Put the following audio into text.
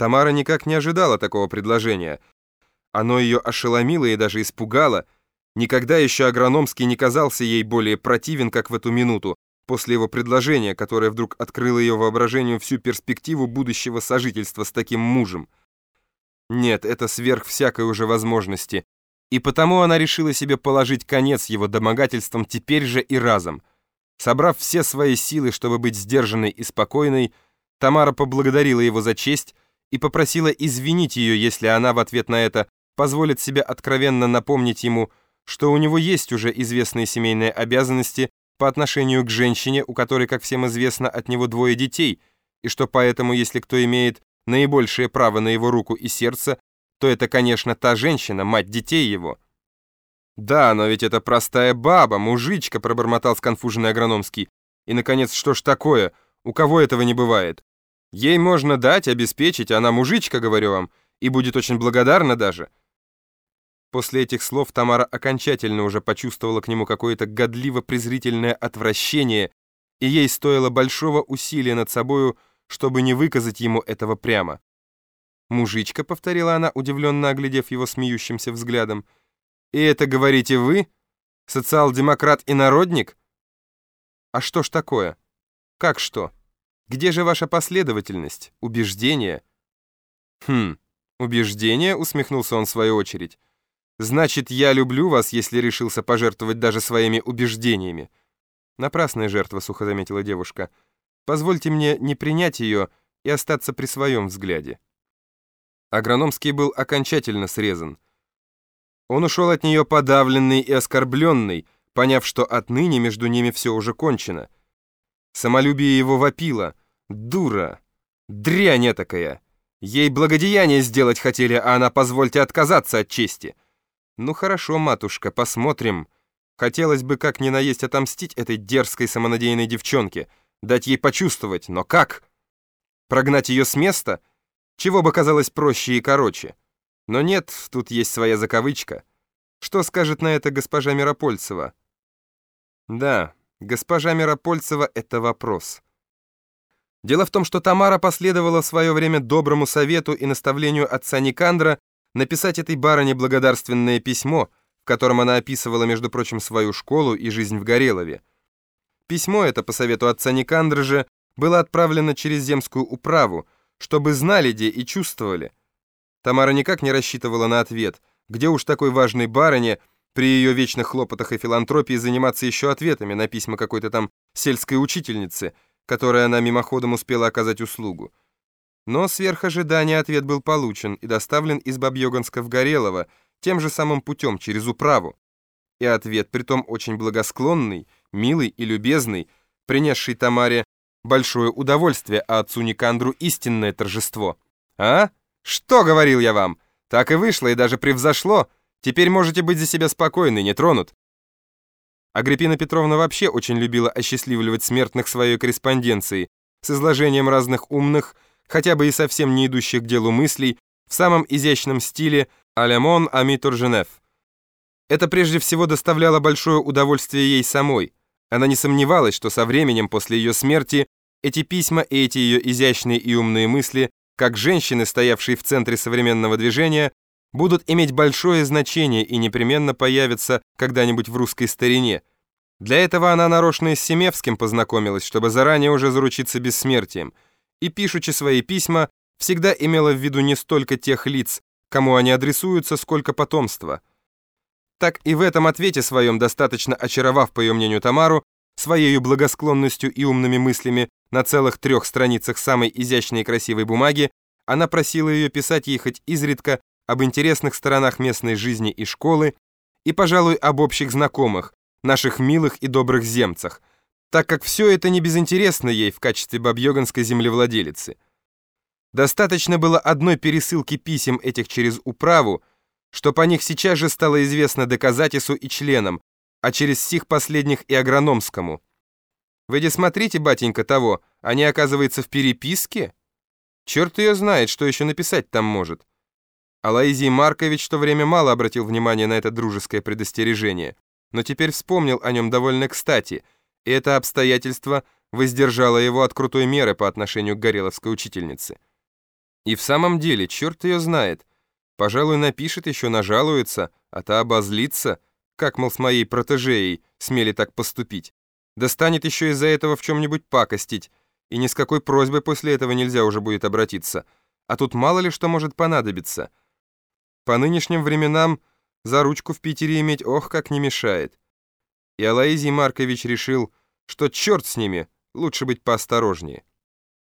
Тамара никак не ожидала такого предложения. Оно ее ошеломило и даже испугало. Никогда еще Агрономский не казался ей более противен, как в эту минуту, после его предложения, которое вдруг открыло ее воображению всю перспективу будущего сожительства с таким мужем. Нет, это сверх всякой уже возможности. И потому она решила себе положить конец его домогательствам теперь же и разом. Собрав все свои силы, чтобы быть сдержанной и спокойной, Тамара поблагодарила его за честь и попросила извинить ее, если она в ответ на это позволит себе откровенно напомнить ему, что у него есть уже известные семейные обязанности по отношению к женщине, у которой, как всем известно, от него двое детей, и что поэтому, если кто имеет наибольшее право на его руку и сердце, то это, конечно, та женщина, мать детей его. «Да, но ведь это простая баба, мужичка», — пробормотал сконфуженный агрономский. «И, наконец, что ж такое? У кого этого не бывает? Ей можно дать, обеспечить, она мужичка, говорю вам, и будет очень благодарна даже». После этих слов Тамара окончательно уже почувствовала к нему какое-то годливо-презрительное отвращение, и ей стоило большого усилия над собою, чтобы не выказать ему этого прямо. «Мужичка», — повторила она, удивленно оглядев его смеющимся взглядом. «И это говорите вы? Социал-демократ и народник?» «А что ж такое? Как что? Где же ваша последовательность, убеждение?» «Хм, убеждение?» — усмехнулся он в свою очередь. Значит, я люблю вас, если решился пожертвовать даже своими убеждениями. Напрасная жертва, сухо заметила девушка. Позвольте мне не принять ее и остаться при своем взгляде. Агрономский был окончательно срезан. Он ушел от нее подавленный и оскорбленный, поняв, что отныне между ними все уже кончено. Самолюбие его вопило. Дура! Дрянь такая! Ей благодеяние сделать хотели, а она, позвольте, отказаться от чести. «Ну хорошо, матушка, посмотрим. Хотелось бы как ни наесть отомстить этой дерзкой самонадеянной девчонке, дать ей почувствовать, но как? Прогнать ее с места? Чего бы казалось проще и короче? Но нет, тут есть своя закавычка. Что скажет на это госпожа Миропольцева?» «Да, госпожа Миропольцева — это вопрос». Дело в том, что Тамара последовала в свое время доброму совету и наставлению отца Никандра написать этой барыне благодарственное письмо, в котором она описывала, между прочим, свою школу и жизнь в Горелове. Письмо это, по совету отца Никандры было отправлено через земскую управу, чтобы знали где и чувствовали. Тамара никак не рассчитывала на ответ, где уж такой важной барыне при ее вечных хлопотах и филантропии заниматься еще ответами на письма какой-то там сельской учительницы, которой она мимоходом успела оказать услугу. Но сверх ожидания ответ был получен и доставлен из Бабьёганска в Горелово тем же самым путем, через управу. И ответ, притом очень благосклонный, милый и любезный, принесший Тамаре большое удовольствие, а отцу Никандру истинное торжество. «А? Что говорил я вам? Так и вышло, и даже превзошло. Теперь можете быть за себя спокойны, не тронут». Агриппина Петровна вообще очень любила осчастливливать смертных своей корреспонденцией с изложением разных умных, хотя бы и совсем не идущих к делу мыслей, в самом изящном стиле «Алямон Ами Турженев». Это прежде всего доставляло большое удовольствие ей самой. Она не сомневалась, что со временем после ее смерти эти письма и эти ее изящные и умные мысли, как женщины, стоявшие в центре современного движения, будут иметь большое значение и непременно появятся когда-нибудь в русской старине. Для этого она нарочно с Семевским познакомилась, чтобы заранее уже заручиться бессмертием – и, пишучи свои письма, всегда имела в виду не столько тех лиц, кому они адресуются, сколько потомства. Так и в этом ответе своем, достаточно очаровав, по ее мнению, Тамару, своей благосклонностью и умными мыслями на целых трех страницах самой изящной и красивой бумаги, она просила ее писать ей хоть изредка об интересных сторонах местной жизни и школы, и, пожалуй, об общих знакомых, наших милых и добрых земцах, так как все это не безинтересно ей в качестве бабьёганской землевладелицы. Достаточно было одной пересылки писем этих через управу, что по них сейчас же стало известно доказательству и членам, а через сих последних и агрономскому. Вы не смотрите, батенька, того, они, оказывается, в переписке? Черт ее знает, что еще написать там может. Алаизий Маркович в то время мало обратил внимание на это дружеское предостережение, но теперь вспомнил о нем довольно кстати — и это обстоятельство воздержало его от крутой меры по отношению к гореловской учительнице. И в самом деле, черт ее знает. Пожалуй, напишет еще, нажалуется, а та обозлится, как, мол, с моей протежеей смели так поступить. Да станет еще из-за этого в чем-нибудь пакостить, и ни с какой просьбой после этого нельзя уже будет обратиться. А тут мало ли что может понадобиться. По нынешним временам за ручку в Питере иметь ох как не мешает. И Алаизий Маркович решил, что черт с ними, лучше быть поосторожнее.